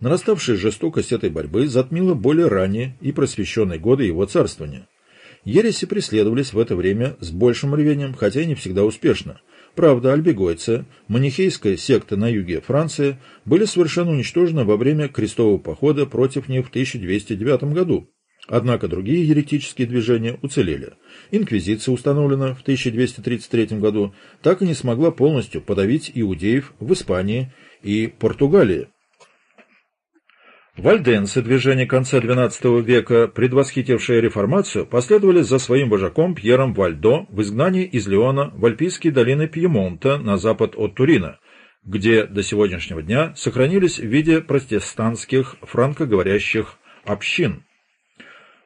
Нараставшая жестокость этой борьбы затмила более ранние и просвещенные годы его царствования. Ереси преследовались в это время с большим рвением, хотя и не всегда успешно. Правда, альбегойцы, манихейская секта на юге Франции, были совершенно уничтожены во время крестового похода против них в 1209 году. Однако другие еретические движения уцелели. Инквизиция, установленная в 1233 году, так и не смогла полностью подавить иудеев в Испании и Португалии. Вальденцы, движение конца XII века, предвосхитившие реформацию, последовали за своим вожаком Пьером Вальдо в изгнании из Леона в Альпийские долины Пьемонта на запад от Турина, где до сегодняшнего дня сохранились в виде протестантских франкоговорящих общин.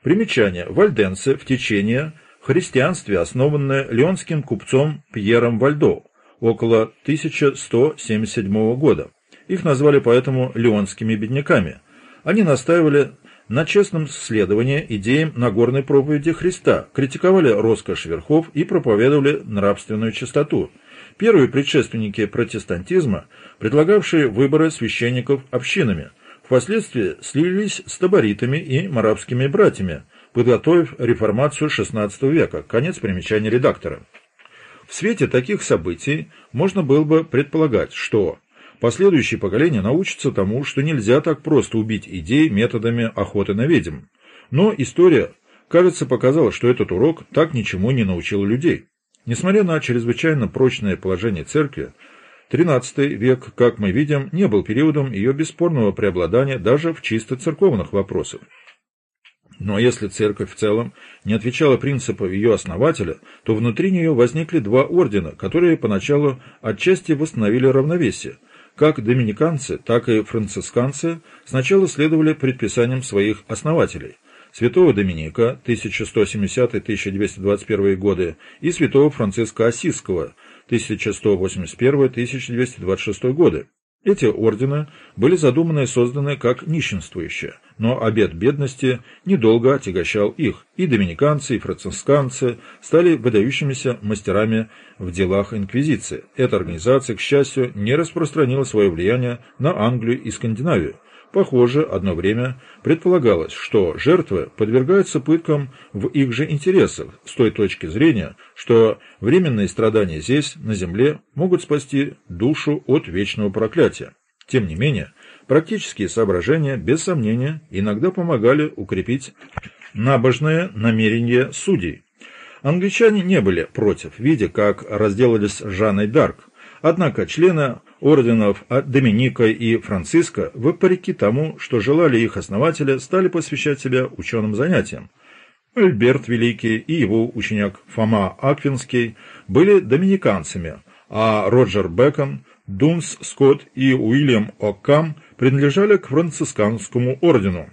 Примечание. Вальденцы в течение христианстве, основанное леонским купцом Пьером Вальдо около 1177 года. Их назвали поэтому леонскими бедняками – они настаивали на честном следовании идеям Нагорной проповеди Христа, критиковали роскошь верхов и проповедовали нравственную чистоту. Первые предшественники протестантизма, предлагавшие выборы священников общинами, впоследствии слились с таборитами и марабскими братьями, подготовив реформацию XVI века. Конец примечания редактора. В свете таких событий можно было бы предполагать, что Последующие поколения научатся тому, что нельзя так просто убить идеи методами охоты на ведьм. Но история, кажется, показала, что этот урок так ничему не научил людей. Несмотря на чрезвычайно прочное положение церкви, XIII век, как мы видим, не был периодом ее бесспорного преобладания даже в чисто церковных вопросах. Но если церковь в целом не отвечала принципу ее основателя, то внутри нее возникли два ордена, которые поначалу отчасти восстановили равновесие – как доминиканцы, так и францисканцы сначала следовали предписаниям своих основателей – святого Доминика 1170-1221 годы и святого Франциска Осиского 1181-1226 годы. Эти ордены были задуманы и созданы как нищенствующие, но обет бедности недолго отягощал их, и доминиканцы, и францисканцы стали выдающимися мастерами в делах инквизиции. Эта организация, к счастью, не распространила свое влияние на Англию и Скандинавию, Похоже, одно время предполагалось, что жертвы подвергаются пыткам в их же интересах, с той точки зрения, что временные страдания здесь, на земле, могут спасти душу от вечного проклятия. Тем не менее, практические соображения, без сомнения, иногда помогали укрепить набожное намерение судей. Англичане не были против, видя, как разделались с Жанной Дарк. Однако члены орденов Доминика и Франциска, вопреки тому, что желали их основатели, стали посвящать себя ученым занятиям. Альберт Великий и его ученик Фома Аквинский были доминиканцами, а Роджер Бекон, Дунс Скотт и Уильям О'Кам принадлежали к францисканскому ордену.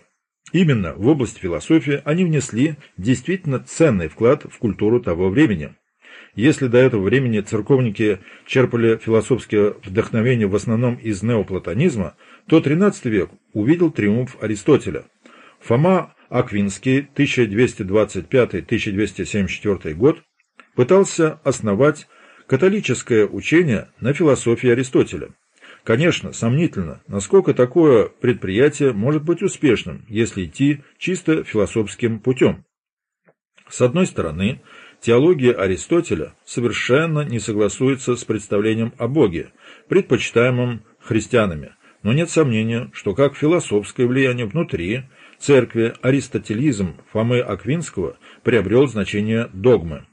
Именно в область философии они внесли действительно ценный вклад в культуру того времени. Если до этого времени церковники черпали философское вдохновение в основном из неоплатонизма, то XIII век увидел триумф Аристотеля. Фома Аквинский, 1225-1274 год, пытался основать католическое учение на философии Аристотеля. Конечно, сомнительно, насколько такое предприятие может быть успешным, если идти чисто философским путем. С одной стороны, Теология Аристотеля совершенно не согласуется с представлением о Боге, предпочитаемым христианами, но нет сомнения, что как философское влияние внутри церкви аристотелизм Фомы Аквинского приобрел значение догмы.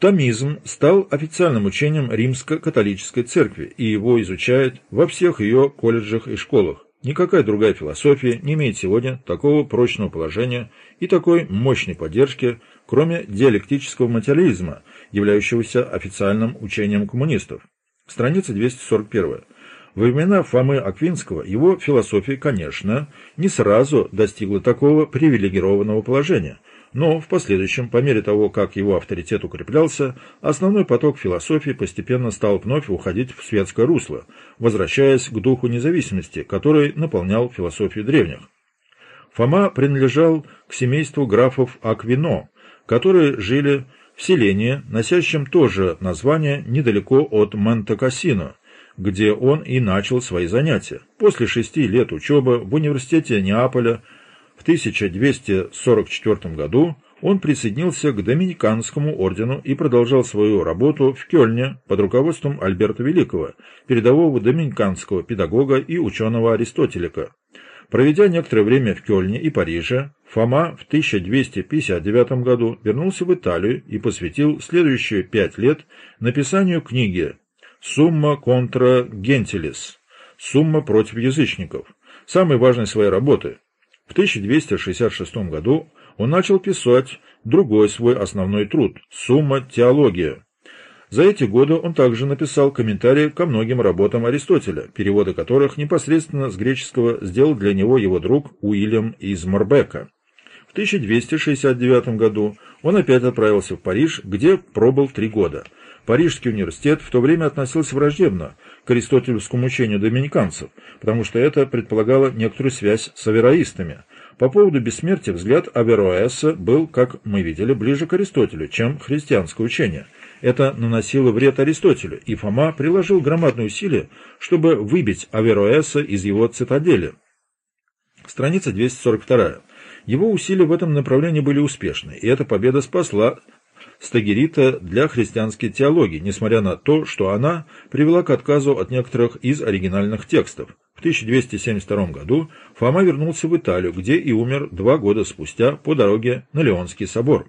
Томизм стал официальным учением римско-католической церкви, и его изучают во всех ее колледжах и школах. Никакая другая философия не имеет сегодня такого прочного положения и такой мощной поддержки кроме диалектического материализма, являющегося официальным учением коммунистов. Страница 241. Во времена Фомы Аквинского его философия, конечно, не сразу достигла такого привилегированного положения, но в последующем, по мере того, как его авторитет укреплялся, основной поток философии постепенно стал вновь уходить в светское русло, возвращаясь к духу независимости, который наполнял философию древних. Фома принадлежал к семейству графов Аквино, которые жили в селении, носящем тоже название недалеко от Монте-Кассино, где он и начал свои занятия. После шести лет учебы в университете Неаполя в 1244 году он присоединился к Доминиканскому ордену и продолжал свою работу в Кёльне под руководством Альберта Великого, передового доминиканского педагога и ученого Аристотелика. Проведя некоторое время в Кёльне и Париже, Фома в 1259 году вернулся в Италию и посвятил следующие пять лет написанию книги «Сумма контра гентилис» «Сумма против язычников», самой важной своей работы. В 1266 году он начал писать другой свой основной труд «Сумма теология». За эти годы он также написал комментарии ко многим работам Аристотеля, переводы которых непосредственно с греческого сделал для него его друг Уильям из Морбека. В 1269 году он опять отправился в Париж, где пробыл три года. Парижский университет в то время относился враждебно к аристотелевскому учению доминиканцев, потому что это предполагало некоторую связь с авероистами. По поводу бессмертия взгляд Авероэса был, как мы видели, ближе к Аристотелю, чем христианское учение. Это наносило вред Аристотелю, и Фома приложил громадные усилия, чтобы выбить Авероэса из его цитадели. Страница 242. Его усилия в этом направлении были успешны, и эта победа спасла Стагерита для христианской теологии, несмотря на то, что она привела к отказу от некоторых из оригинальных текстов. В 1272 году Фома вернулся в Италию, где и умер два года спустя по дороге на Леонский собор.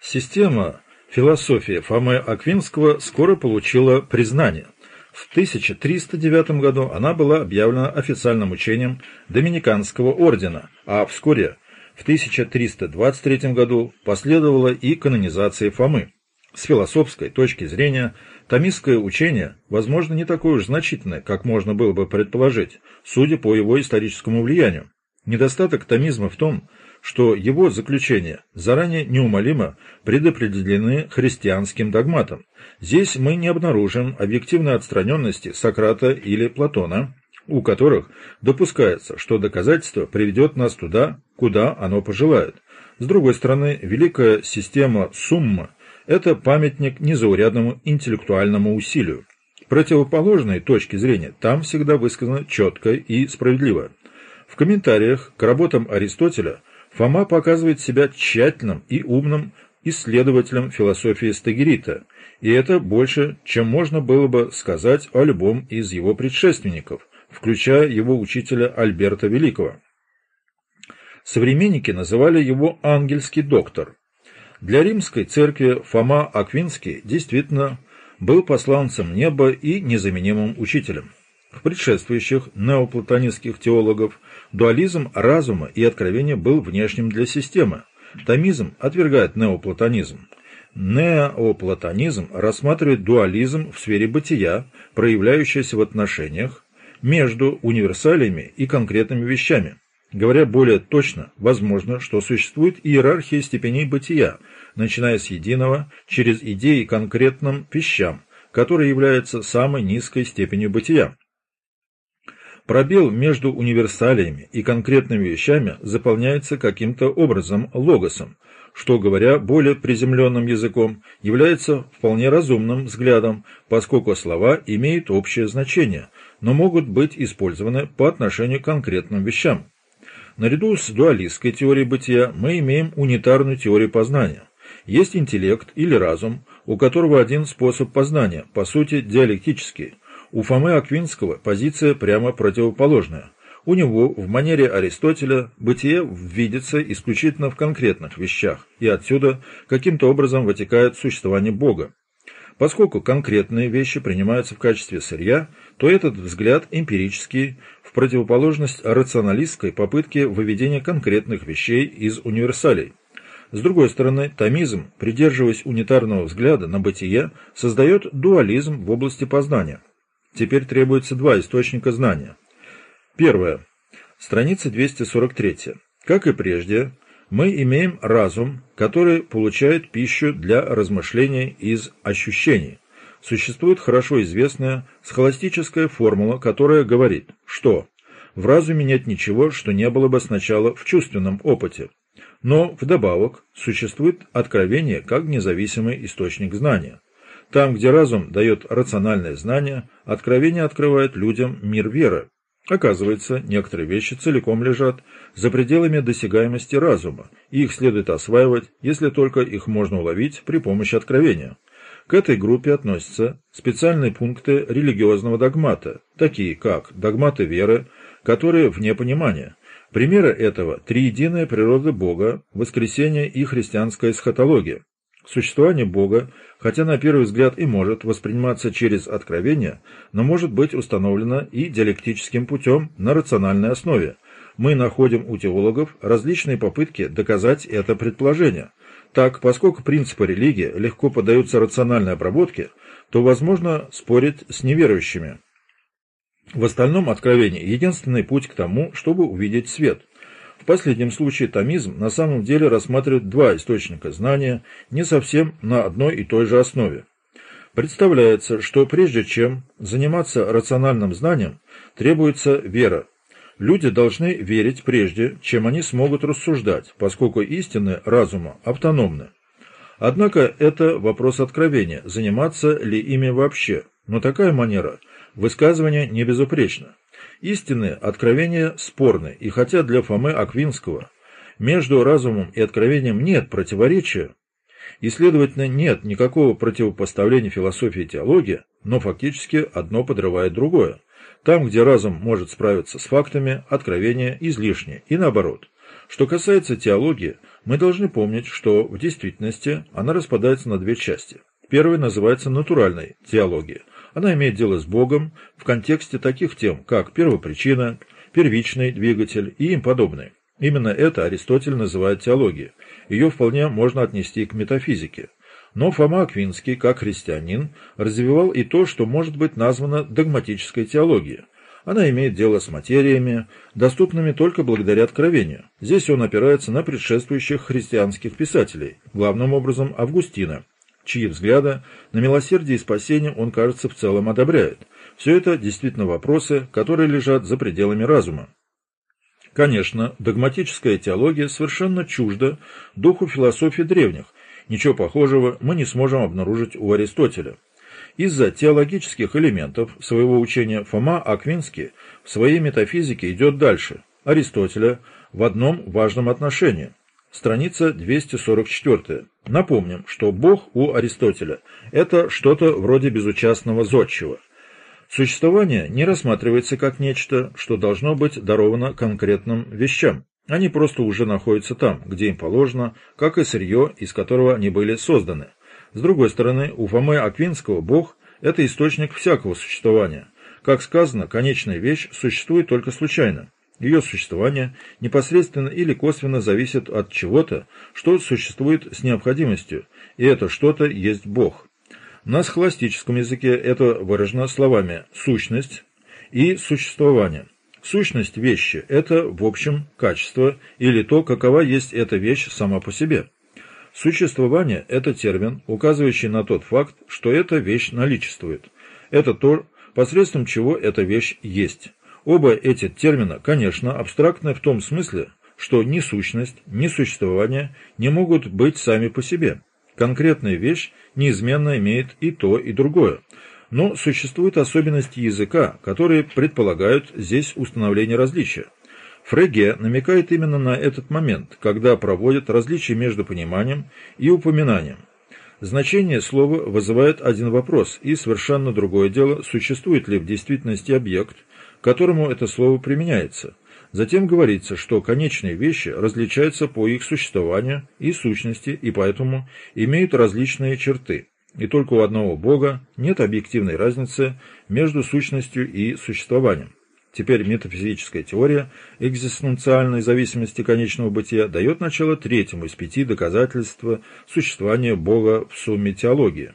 Система философии Фомы Аквинского скоро получила признание. В 1309 году она была объявлена официальным учением Доминиканского ордена, а вскоре, в 1323 году, последовала и канонизация Фомы. С философской точки зрения – Томистское учение, возможно, не такое уж значительное, как можно было бы предположить, судя по его историческому влиянию. Недостаток томизма в том, что его заключения заранее неумолимо предопределены христианским догматом. Здесь мы не обнаружим объективной отстраненности Сократа или Платона, у которых допускается, что доказательство приведет нас туда, куда оно пожелает. С другой стороны, великая система сумма это памятник незаурядному интеллектуальному усилию. Противоположные точки зрения там всегда высказаны четко и справедливо. В комментариях к работам Аристотеля Фома показывает себя тщательным и умным исследователем философии Стагерита, и это больше, чем можно было бы сказать о любом из его предшественников, включая его учителя Альберта Великого. Современники называли его «ангельский доктор», для римской церкви Фома Аквинский действительно был посланцем неба и незаменимым учителем. В предшествующих неоплатонистских теологов дуализм разума и откровения был внешним для системы. Томизм отвергает неоплатонизм. Неоплатонизм рассматривает дуализм в сфере бытия, проявляющийся в отношениях между универсалиями и конкретными вещами. Говоря более точно, возможно, что существует иерархия степеней бытия, начиная с единого, через идеи конкретным вещам, которые являются самой низкой степенью бытия. Пробел между универсалиями и конкретными вещами заполняется каким-то образом логосом, что, говоря более приземленным языком, является вполне разумным взглядом, поскольку слова имеют общее значение, но могут быть использованы по отношению к конкретным вещам. Наряду с дуалистской теорией бытия мы имеем унитарную теорию познания. Есть интеллект или разум, у которого один способ познания, по сути диалектический. У Фомы Аквинского позиция прямо противоположная. У него в манере Аристотеля бытие видится исключительно в конкретных вещах, и отсюда каким-то образом вытекает существование Бога. Поскольку конкретные вещи принимаются в качестве сырья, то этот взгляд эмпирический, в противоположность рационалистской попытке выведения конкретных вещей из универсалей. С другой стороны, томизм, придерживаясь унитарного взгляда на бытие, создает дуализм в области познания. Теперь требуется два источника знания. Первое. Страница 243. Как и прежде, мы имеем разум, который получает пищу для размышлений из ощущений. Существует хорошо известная схоластическая формула, которая говорит, что в разуме нет ничего, что не было бы сначала в чувственном опыте. Но вдобавок существует откровение как независимый источник знания. Там, где разум дает рациональное знание, откровение открывает людям мир веры. Оказывается, некоторые вещи целиком лежат за пределами досягаемости разума, и их следует осваивать, если только их можно уловить при помощи откровения. К этой группе относятся специальные пункты религиозного догмата, такие как догматы веры, которые вне понимания. Примеры этого – триединая природа Бога, воскресение и христианская эсхатология. Существование Бога, хотя на первый взгляд и может восприниматься через откровение, но может быть установлено и диалектическим путем на рациональной основе. Мы находим у теологов различные попытки доказать это предположение. Так, поскольку принципы религии легко поддаются рациональной обработке, то возможно спорить с неверующими. В остальном откровение – единственный путь к тому, чтобы увидеть свет – в последнем случае томизм на самом деле рассматривает два источника знания не совсем на одной и той же основе. Представляется, что прежде чем заниматься рациональным знанием, требуется вера. Люди должны верить прежде, чем они смогут рассуждать, поскольку истины разума автономны. Однако это вопрос откровения, заниматься ли ими вообще, но такая манера высказывания не безупречна. Истины откровения спорны, и хотя для Фомы Аквинского между разумом и откровением нет противоречия, и, следовательно, нет никакого противопоставления философии и теологии, но фактически одно подрывает другое. Там, где разум может справиться с фактами, откровение излишне, и наоборот. Что касается теологии, мы должны помнить, что в действительности она распадается на две части. Первая называется натуральной теологией – она имеет дело с Богом в контексте таких тем, как первопричина, первичный двигатель и им подобные. Именно это Аристотель называет теологией. Ее вполне можно отнести к метафизике. Но Фома Аквинский, как христианин, развивал и то, что может быть названо догматической теологией. Она имеет дело с материями, доступными только благодаря откровению. Здесь он опирается на предшествующих христианских писателей, главным образом Августина, чьи взгляды на милосердие и спасение он, кажется, в целом одобряет. Все это действительно вопросы, которые лежат за пределами разума. Конечно, догматическая теология совершенно чужда духу философии древних. Ничего похожего мы не сможем обнаружить у Аристотеля. Из-за теологических элементов своего учения Фома Аквинский в своей метафизике идет дальше Аристотеля в одном важном отношении – страница 244. Напомним, что Бог у Аристотеля – это что-то вроде безучастного зодчего. Существование не рассматривается как нечто, что должно быть даровано конкретным вещам. Они просто уже находятся там, где им положено, как и сырье, из которого они были созданы. С другой стороны, у Фомы Аквинского Бог – это источник всякого существования. Как сказано, конечная вещь существует только случайно. Ее существование непосредственно или косвенно зависит от чего-то, что существует с необходимостью, и это что-то есть Бог. На схоластическом языке это выражено словами «сущность» и «существование». Сущность вещи – это, в общем, качество или то, какова есть эта вещь сама по себе. Существование – это термин, указывающий на тот факт, что эта вещь наличествует. Это то, посредством чего эта вещь есть. Оба эти термина, конечно, абстрактны в том смысле, что ни сущность, ни существование не могут быть сами по себе. Конкретная вещь неизменно имеет и то, и другое. Но существуют особенности языка, которые предполагают здесь установление различия. Фреге намекает именно на этот момент, когда проводят различия между пониманием и упоминанием. Значение слова вызывает один вопрос, и совершенно другое дело, существует ли в действительности объект – которому это слово применяется. Затем говорится, что конечные вещи различаются по их существованию и сущности, и поэтому имеют различные черты. И только у одного Бога нет объективной разницы между сущностью и существованием. Теперь метафизическая теория экзистенциальной зависимости конечного бытия дает начало третьему из пяти доказательств существования Бога в сумме теологии.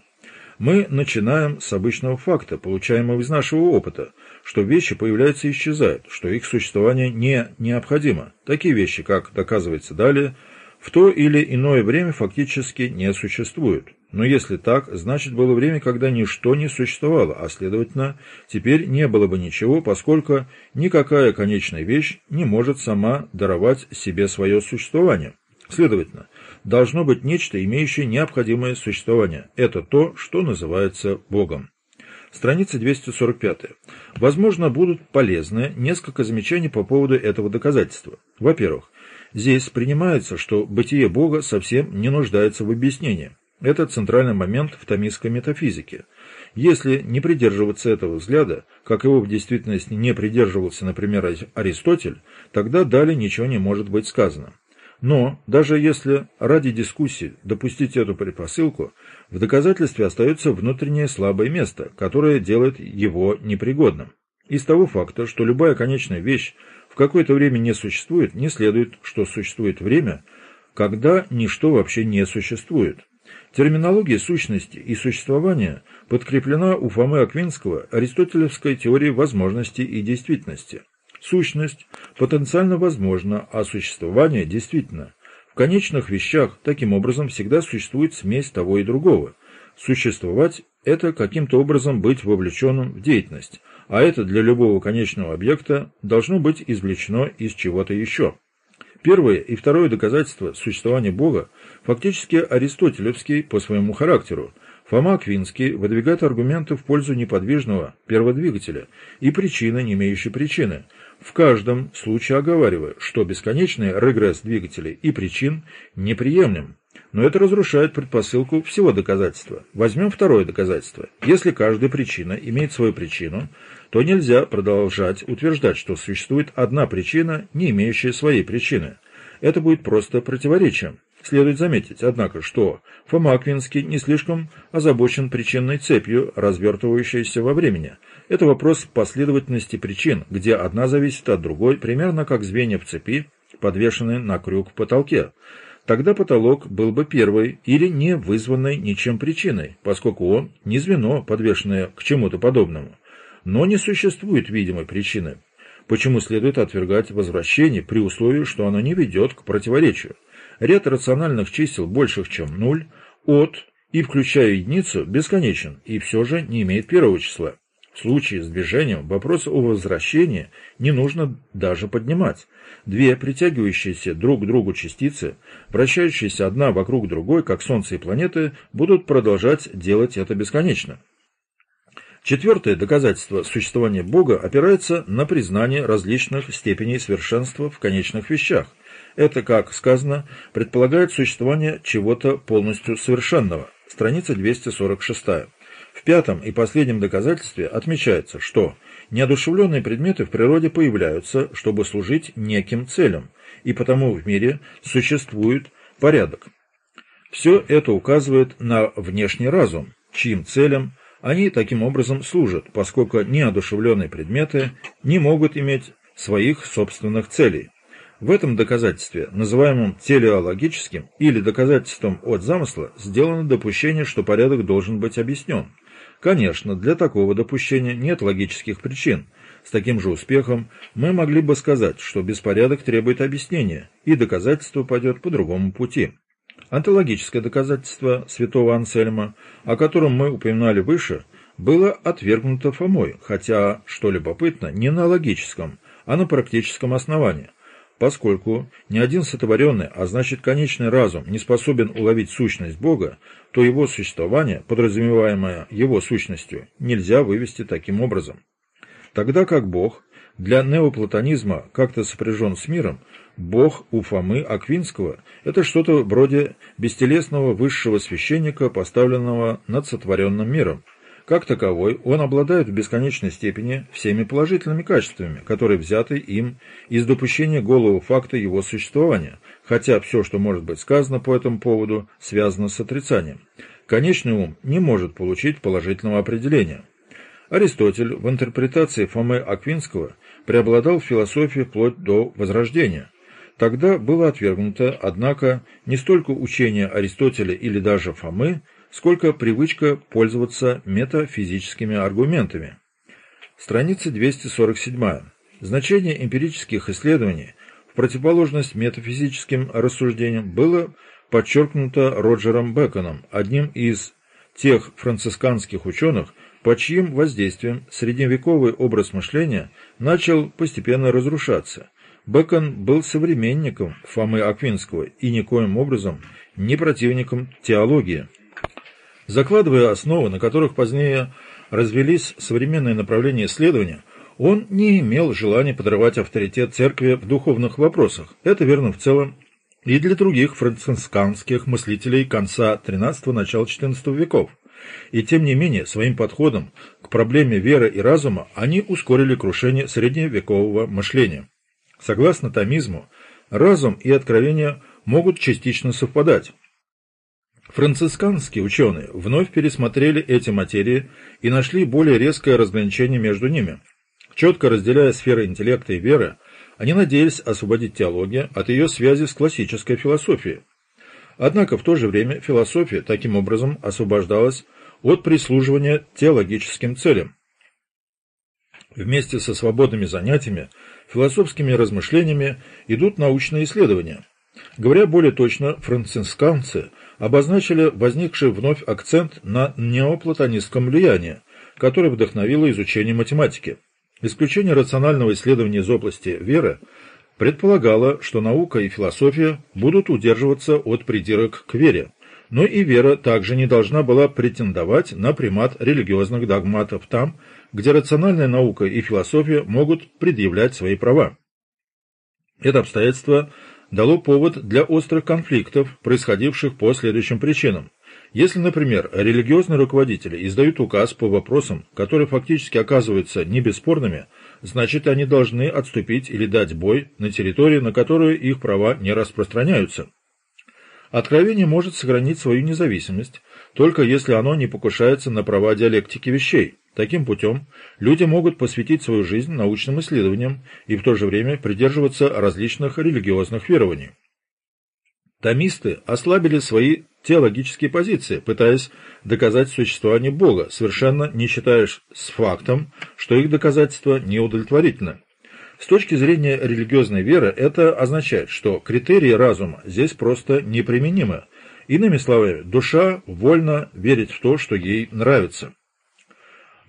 Мы начинаем с обычного факта, получаемого из нашего опыта, что вещи появляются и исчезают, что их существование не необходимо. Такие вещи, как доказывается далее, в то или иное время фактически не существуют. Но если так, значит было время, когда ничто не существовало, а следовательно, теперь не было бы ничего, поскольку никакая конечная вещь не может сама даровать себе свое существование. Следовательно, должно быть нечто, имеющее необходимое существование. Это то, что называется Богом. Страница 245. Возможно, будут полезны несколько замечаний по поводу этого доказательства. Во-первых, здесь принимается, что бытие Бога совсем не нуждается в объяснении. Это центральный момент в томистской метафизике. Если не придерживаться этого взгляда, как его в действительности не придерживался, например, Аристотель, тогда далее ничего не может быть сказано. Но, даже если ради дискуссии допустить эту предпосылку, в доказательстве остается внутреннее слабое место, которое делает его непригодным. Из того факта, что любая конечная вещь в какое-то время не существует, не следует, что существует время, когда ничто вообще не существует. Терминология сущности и существования подкреплена у Фомы Аквинского аристотелевской теорией возможности и действительности. Сущность потенциально возможна, а существование действительно. В конечных вещах таким образом всегда существует смесь того и другого. Существовать – это каким-то образом быть вовлеченным в деятельность, а это для любого конечного объекта должно быть извлечено из чего-то еще. Первое и второе доказательство существования Бога фактически аристотелевский по своему характеру. Фома Аквинский выдвигает аргументы в пользу неподвижного перводвигателя и причины, не имеющей причины – в каждом случае оговаривая, что бесконечный регресс двигателей и причин неприемлем. Но это разрушает предпосылку всего доказательства. Возьмем второе доказательство. Если каждая причина имеет свою причину, то нельзя продолжать утверждать, что существует одна причина, не имеющая своей причины. Это будет просто противоречием. Следует заметить, однако, что Фома Аквинский не слишком озабочен причинной цепью, развертывающейся во времени – это вопрос последовательности причин, где одна зависит от другой, примерно как звенья в цепи, подвешенные на крюк в потолке. Тогда потолок был бы первой или не вызванной ничем причиной, поскольку он не звено, подвешенное к чему-то подобному. Но не существует видимой причины, почему следует отвергать возвращение при условии, что оно не ведет к противоречию. Ряд рациональных чисел, больших чем нуль, от и включая единицу, бесконечен и все же не имеет первого числа. В случае с движением вопрос о возвращении не нужно даже поднимать. Две притягивающиеся друг к другу частицы, вращающиеся одна вокруг другой, как Солнце и планеты, будут продолжать делать это бесконечно. Четвертое доказательство существования Бога опирается на признание различных степеней совершенства в конечных вещах. Это, как сказано, предполагает существование чего-то полностью совершенного. Страница 246. В пятом и последнем доказательстве отмечается, что неодушевленные предметы в природе появляются, чтобы служить неким целям, и потому в мире существует порядок. Все это указывает на внешний разум, чьим целям они таким образом служат, поскольку неодушевленные предметы не могут иметь своих собственных целей. В этом доказательстве, называемом телеологическим или доказательством от замысла, сделано допущение, что порядок должен быть объяснен. Конечно, для такого допущения нет логических причин. С таким же успехом мы могли бы сказать, что беспорядок требует объяснения, и доказательство пойдет по другому пути. Антологическое доказательство святого Ансельма, о котором мы упоминали выше, было отвергнуто Фомой, хотя, что любопытно, не на логическом, а на практическом основании. Поскольку ни один сотворенный, а значит конечный разум, не способен уловить сущность Бога, то его существование, подразумеваемое его сущностью, нельзя вывести таким образом. Тогда как Бог для неоплатонизма как-то сопряжен с миром, Бог у Фомы Аквинского – это что-то вроде бестелесного высшего священника, поставленного над сотворенным миром, как таковой, он обладает в бесконечной степени всеми положительными качествами, которые взяты им из допущения голого факта его существования, хотя все, что может быть сказано по этому поводу, связано с отрицанием. Конечный ум не может получить положительного определения. Аристотель в интерпретации Фомы Аквинского преобладал в философии вплоть до Возрождения. Тогда было отвергнуто, однако, не столько учение Аристотеля или даже Фомы, сколько привычка пользоваться метафизическими аргументами. Страница 247. Значение эмпирических исследований в противоположность метафизическим рассуждениям было подчеркнуто Роджером Беконом, одним из тех францисканских ученых, под чьим воздействием средневековый образ мышления начал постепенно разрушаться. Бэкон был современником Фомы Аквинского и никоим образом не противником теологии. Закладывая основы, на которых позднее развелись современные направления исследования, он не имел желания подрывать авторитет церкви в духовных вопросах. Это верно в целом и для других францисканских мыслителей конца XIII – начала XIV веков. И тем не менее, своим подходом к проблеме веры и разума они ускорили крушение средневекового мышления. Согласно томизму, разум и откровение могут частично совпадать. Францисканские ученые вновь пересмотрели эти материи и нашли более резкое разграничение между ними. Четко разделяя сферы интеллекта и веры, они надеялись освободить теологию от ее связи с классической философией. Однако в то же время философия таким образом освобождалась от прислуживания теологическим целям. Вместе со свободными занятиями, философскими размышлениями идут научные исследования. Говоря более точно, францисканцы обозначили возникший вновь акцент на неоплатонистском влиянии, которое вдохновило изучение математики. Исключение рационального исследования из области веры предполагало, что наука и философия будут удерживаться от придирок к вере, но и вера также не должна была претендовать на примат религиозных догматов там, где рациональная наука и философия могут предъявлять свои права. Это обстоятельство дало повод для острых конфликтов, происходивших по следующим причинам. Если, например, религиозные руководители издают указ по вопросам, которые фактически оказываются не бесспорными, значит они должны отступить или дать бой на территории, на которую их права не распространяются. Откровение может сохранить свою независимость, только если оно не покушается на права диалектики вещей. Таким путем люди могут посвятить свою жизнь научным исследованиям и в то же время придерживаться различных религиозных верований. Томисты ослабили свои теологические позиции, пытаясь доказать существование Бога, совершенно не считаясь с фактом, что их доказательство неудовлетворительно. С точки зрения религиозной веры это означает, что критерии разума здесь просто неприменимы. Иными словами, душа вольна верить в то, что ей нравится.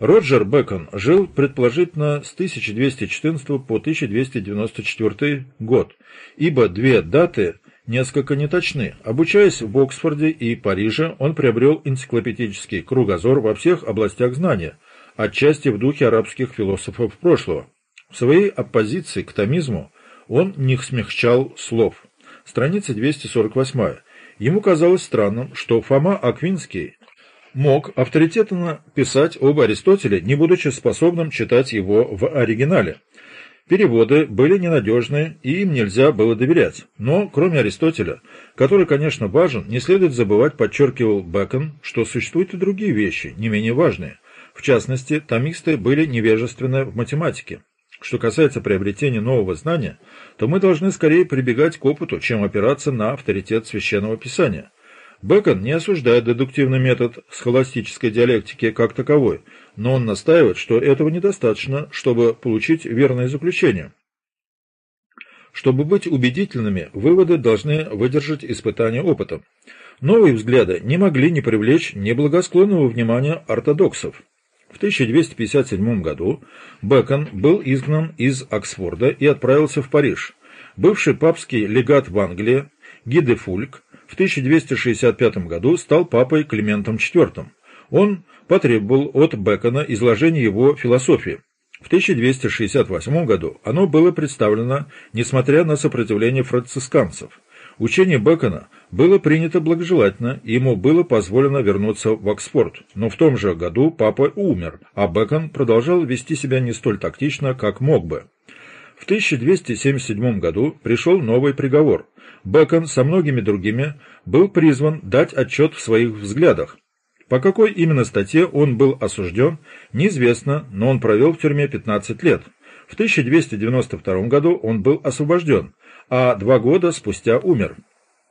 Роджер Бэкон жил предположительно с 1214 по 1294 год, ибо две даты несколько неточны. Обучаясь в Оксфорде и Париже, он приобрел энциклопедический кругозор во всех областях знания, отчасти в духе арабских философов прошлого. В своей оппозиции к томизму он не смягчал слов. Страница 248. Ему казалось странным, что Фома Аквинский мог авторитетно писать об Аристотеле, не будучи способным читать его в оригинале. Переводы были ненадежны, и им нельзя было доверять. Но, кроме Аристотеля, который, конечно, важен, не следует забывать, подчеркивал Бэкон, что существуют и другие вещи, не менее важные. В частности, томисты были невежественны в математике. Что касается приобретения нового знания, то мы должны скорее прибегать к опыту, чем опираться на авторитет священного писания. Бэкон не осуждает дедуктивный метод схоластической диалектики как таковой, но он настаивает, что этого недостаточно, чтобы получить верное заключение. Чтобы быть убедительными, выводы должны выдержать испытания опытом. Новые взгляды не могли не привлечь неблагосклонного внимания ортодоксов. В 1257 году Бэкон был изгнан из Оксфорда и отправился в Париж. Бывший папский легат в Англии Гиде Фульк в 1265 году стал папой Климентом IV. Он потребовал от Бэкона изложения его философии. В 1268 году оно было представлено, несмотря на сопротивление францисканцев. Учение Бэкона было принято благожелательно, и ему было позволено вернуться в Оксфорд, но в том же году папа умер, а Бэкон продолжал вести себя не столь тактично, как мог бы. В 1277 году пришел новый приговор. Бэкон со многими другими был призван дать отчет в своих взглядах. По какой именно статье он был осужден, неизвестно, но он провел в тюрьме 15 лет. В 1292 году он был освобожден, а два года спустя умер.